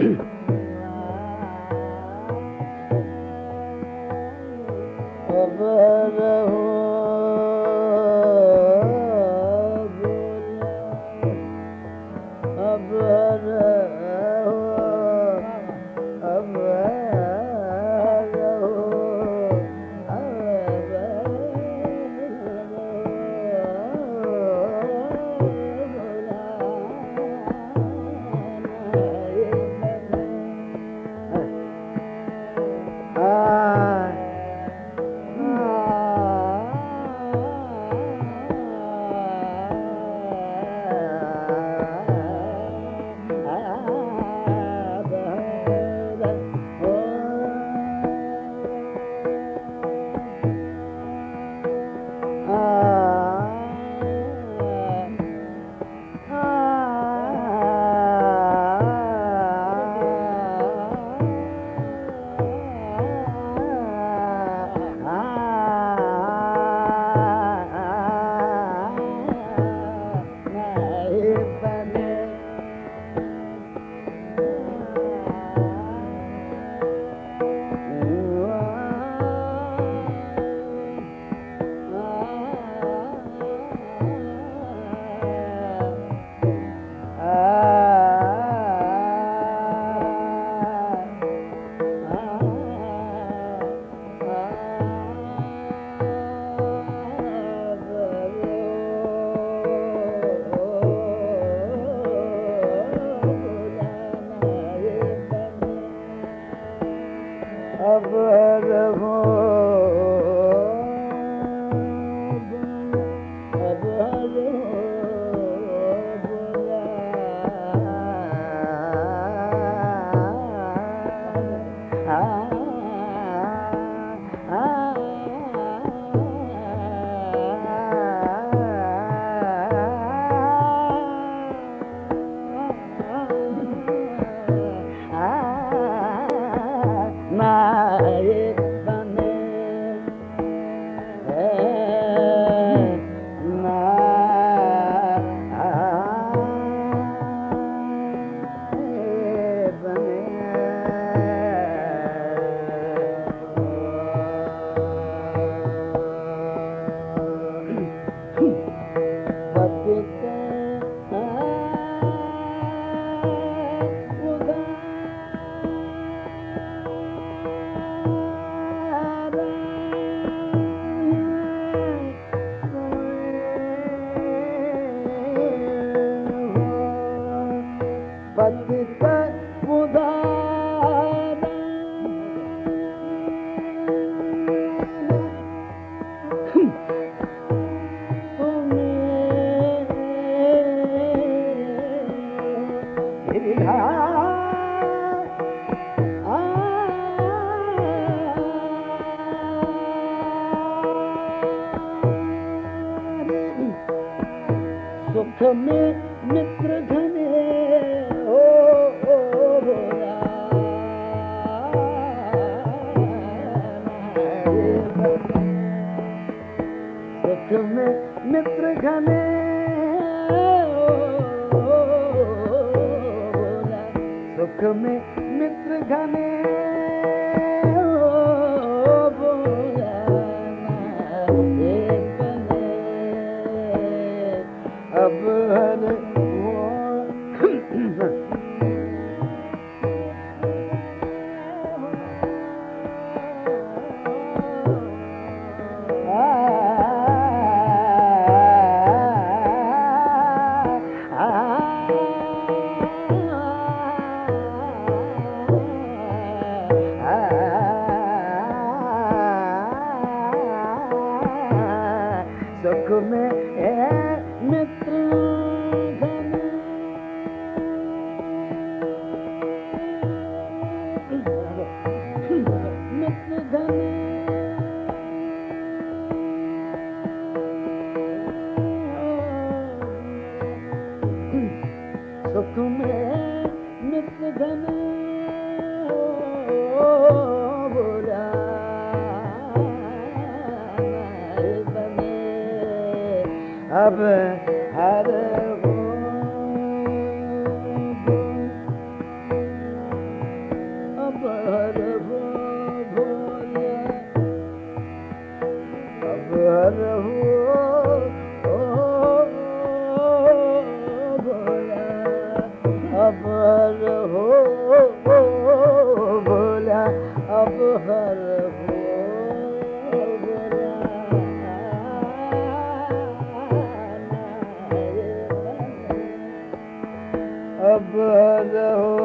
Hey. में मित्र घने हो सुख में मित्र घने सुख में मित्र घने सुख सुख में मित्र धन बोला अब हर अब